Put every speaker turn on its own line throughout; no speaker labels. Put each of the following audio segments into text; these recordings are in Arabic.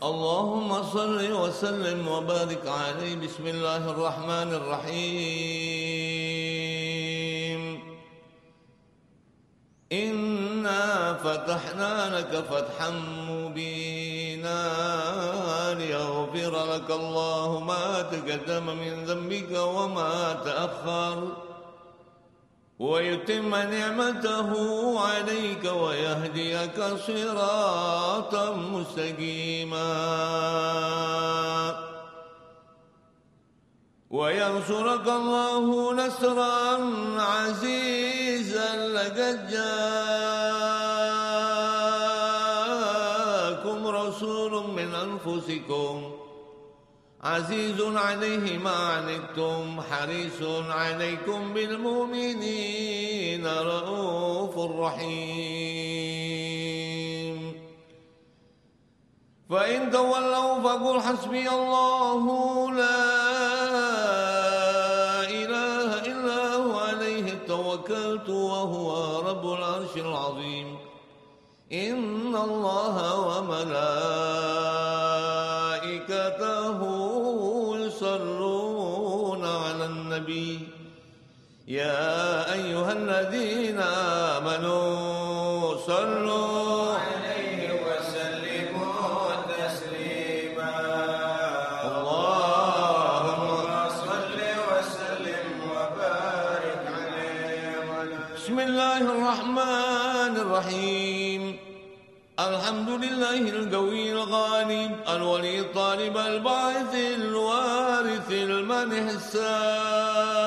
اللهم صل وسلم وبارك عليه. بسم الله الرحمن الرحيم. إنا فتحنا لك فتحا مبينا ليغفر لك الله ما تقدم من ذنبك وما تأخر. ويتم نعمته عليك ويهديك صراطا مستقيما. وينصرك الله نصرا عزيزا لقد جاءكم رسول من أنفسكم. عزيز عليه ما عنتم حريص عليكم بالمؤمنين رؤوف رحيم. فإن تولوا فقل حسبي الله لا إله إلا هو عليه توكلت وهو رب العرش العظيم. إن وملائكته يصلون على النبي. يا أيها الذين آمنوا صلوا
عليه وسلموا تسليما.
اللهم
صل وسلم وبارك عليه
بسم الله الرحمن الرحيم. الحمد لله القوي الغالب الولي الطالب الباعث الوارث المنح السالب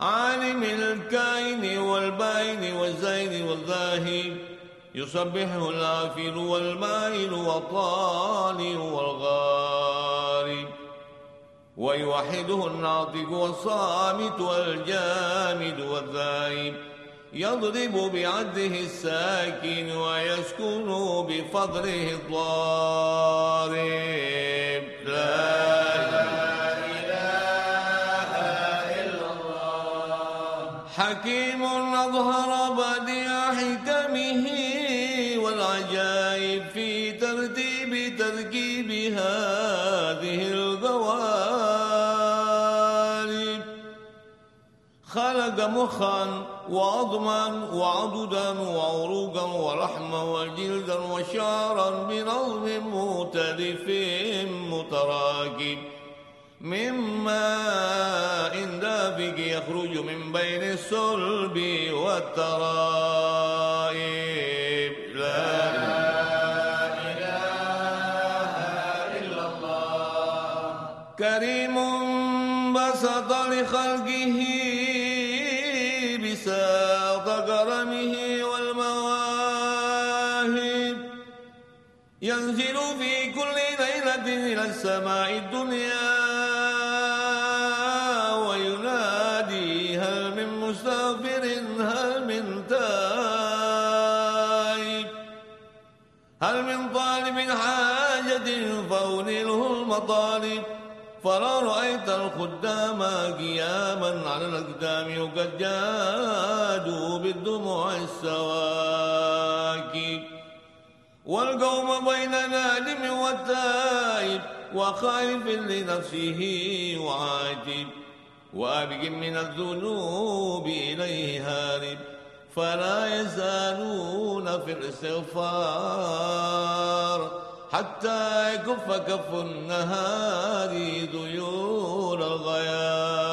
عالم الكائن والباين والزين والذاهب يسبحه الآفل والمائل والطالع والغارب ويوحده الناطق والصامت والجامد والذائب يضرب بعده الساكن ويسكن بفضله الضارب. لا
إله إلا الله.
حكيم أظهر خلق مخا وعظما وعضدا وعروقا ولحما وجلدا وشعرا بنظم مختلف متراكب من ماء دافق يخرج من بين الصلب والترائب. لا
إله إلا الله.
كريم بسط لخلقه ينزل في كل ليلة إلى السماء الدنيا وينادي هل من مستغفر هل من تائب هل من طالب حاجة فأنيله المطالب فلا رأيت الخدام قياما على الأقدام وقد جادوا بالدموع السواكب والقوم بين نادم والتائب وخائف لنفسه وعاتب وأبق من الذنوب إليه هارب. فلا يزالون في الاستغفار. حتى يكف كف النهار ذيول الغياهب.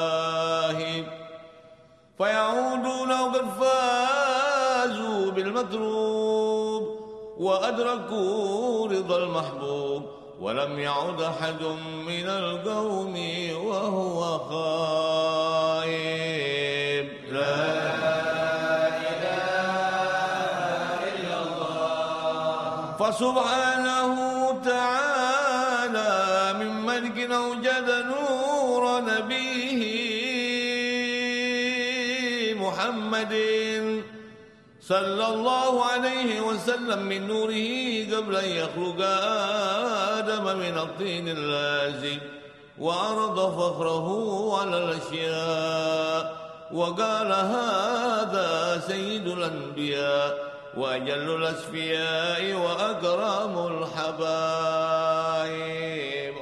فيعودون وقد فازوا بالمطلوب وأدركوا رضا المحبوب ولم يعد أحد من القوم وهو خائب. لا فسبحانه تعالى من ملك أوجد نور نبيه محمد صلى الله عليه وسلم من نوره قبل أن يخلق آدم من الطين اللازم وعرض فخره على الأشياء وقال هذا سيد الأنبياء وأجل الأسفياء وأكرم الحبايب.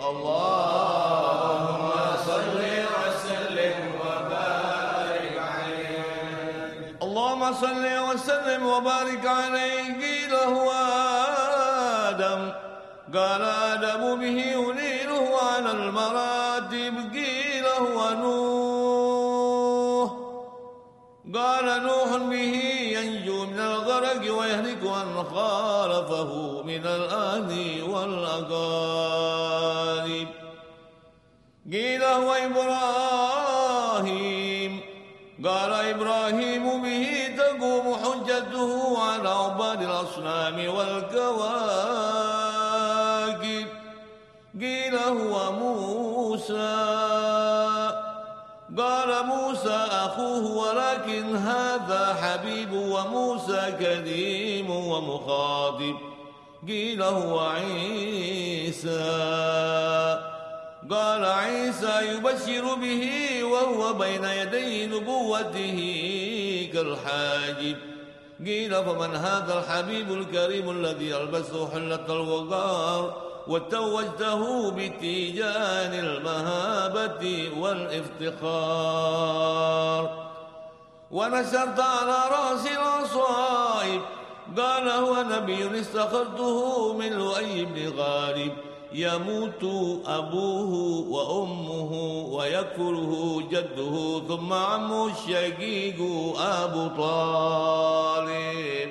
اللهم
صل وسلم وبارك عليه
قيل هو آدم. قال آدم به ينيله على المراتب قيل هو نوح. قال نوح به ينجو من الغرق ويهلك من خالفه من الأهل والأقارب. قيل هو إبراهيم. والكواكب. قيل هو موسى. قال موسى أخوه ولكن هذا حبيب وموسى كريم ومخاطب. قيل هو عيسى. قال عيسى يبشر به وهو بين يدي نبوته كالحاجب. قيل فمن هذا الحبيب الكريم الذي يلبسه حلة الوقار وتوجته بتيجان المهابة والإفتخار ونشرت على رأس الأصائب قال هو نبي استخرته من لؤي بن غالب يموت أبوه وأمه ويكفره جده ثم عمه الشقيق أبو طالب.